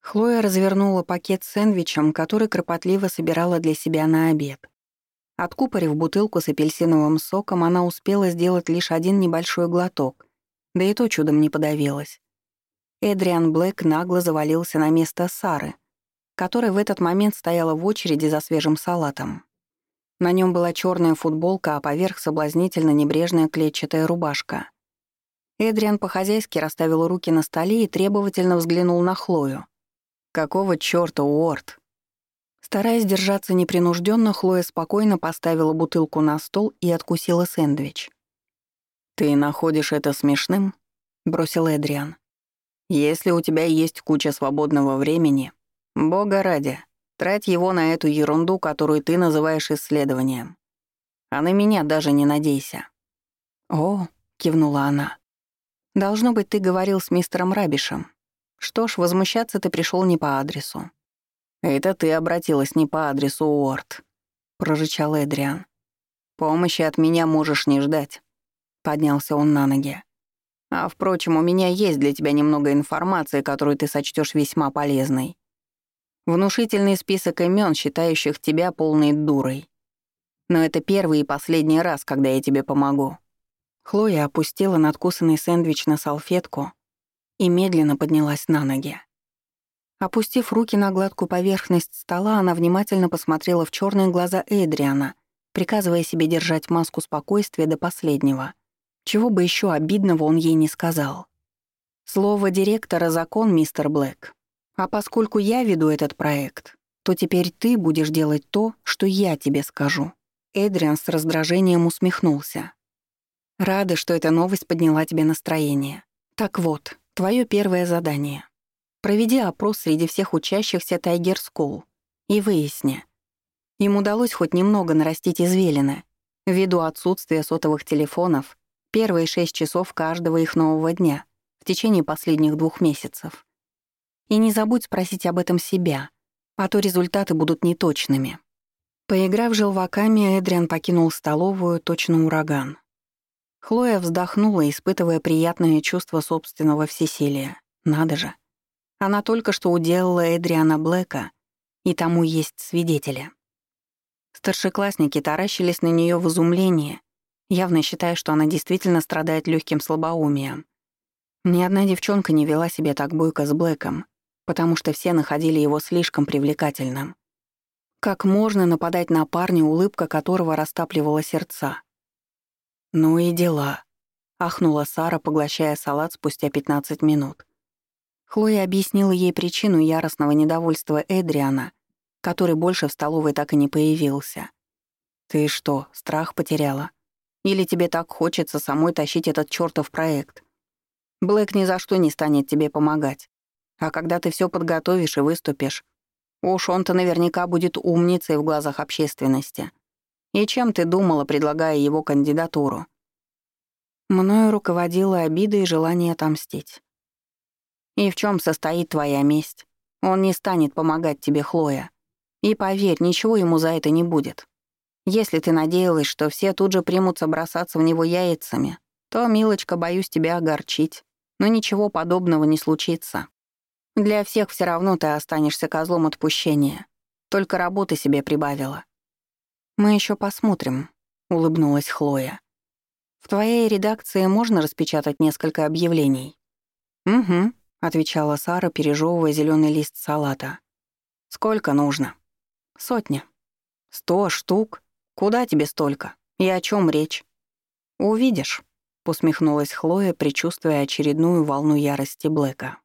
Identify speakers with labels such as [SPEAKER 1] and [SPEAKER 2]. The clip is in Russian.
[SPEAKER 1] Хлоя развернула пакет с сэндвичем, который кропотливо собирала для себя на обед. Откупорив бутылку с апельсиновым соком, она успела сделать лишь один небольшой глоток, да и то чудом не подавилась. Эдриан Блэк нагло завалился на место Сары, которая в этот момент стояла в очереди за свежим салатом. На нем была черная футболка, а поверх соблазнительно небрежная клетчатая рубашка. Эдриан по-хозяйски расставил руки на столе и требовательно взглянул на Хлою. «Какого чёрта, Уорд?» Стараясь держаться непринужденно, Хлоя спокойно поставила бутылку на стол и откусила сэндвич. «Ты находишь это смешным?» — бросил Эдриан. «Если у тебя есть куча свободного времени, бога ради, трать его на эту ерунду, которую ты называешь исследованием. А на меня даже не надейся». «О», — кивнула она, — «должно быть, ты говорил с мистером Рабишем. Что ж, возмущаться ты пришел не по адресу». «Это ты обратилась не по адресу, Уорд», — прорычал Эдриан. «Помощи от меня можешь не ждать. Поднялся он на ноги. «А, впрочем, у меня есть для тебя немного информации, которую ты сочтешь весьма полезной. Внушительный список имен, считающих тебя полной дурой. Но это первый и последний раз, когда я тебе помогу». Хлоя опустила надкусанный сэндвич на салфетку и медленно поднялась на ноги. Опустив руки на гладкую поверхность стола, она внимательно посмотрела в черные глаза Эдриана, приказывая себе держать маску спокойствия до последнего. Чего бы еще обидного он ей не сказал. Слово директора — закон, мистер Блэк. А поскольку я веду этот проект, то теперь ты будешь делать то, что я тебе скажу». Эдриан с раздражением усмехнулся. «Рада, что эта новость подняла тебе настроение. Так вот, твое первое задание. Проведи опрос среди всех учащихся Тайгер Скул и выясни, им удалось хоть немного нарастить извилины, ввиду отсутствия сотовых телефонов Первые шесть часов каждого их нового дня в течение последних двух месяцев. И не забудь спросить об этом себя, а то результаты будут неточными. Поиграв желваками, Эдриан покинул столовую, точно ураган. Хлоя вздохнула, испытывая приятное чувство собственного всесилия. Надо же. Она только что уделала Эдриана Блэка, и тому есть свидетели. Старшеклассники таращились на нее в изумлении, явно считая, что она действительно страдает легким слабоумием. Ни одна девчонка не вела себя так бойко с Блэком, потому что все находили его слишком привлекательным. Как можно нападать на парня, улыбка которого растапливала сердца? «Ну и дела», — ахнула Сара, поглощая салат спустя 15 минут. Хлоя объяснила ей причину яростного недовольства Эдриана, который больше в столовой так и не появился. «Ты что, страх потеряла?» Или тебе так хочется самой тащить этот чёртов проект? Блэк ни за что не станет тебе помогать. А когда ты всё подготовишь и выступишь, уж он-то наверняка будет умницей в глазах общественности. И чем ты думала, предлагая его кандидатуру? Мною руководила обида и желание отомстить. И в чем состоит твоя месть? Он не станет помогать тебе, Хлоя. И поверь, ничего ему за это не будет. Если ты надеялась, что все тут же примутся бросаться в него яйцами, то, милочка, боюсь тебя огорчить. Но ничего подобного не случится. Для всех все равно ты останешься козлом отпущения. Только работы себе прибавила. Мы еще посмотрим, улыбнулась Хлоя. В твоей редакции можно распечатать несколько объявлений? Угу, отвечала Сара, пережевывая зеленый лист салата. Сколько нужно? Сотня. Сто штук? «Куда тебе столько? И о чем речь?» «Увидишь», — усмехнулась Хлоя, предчувствуя очередную волну ярости Блэка.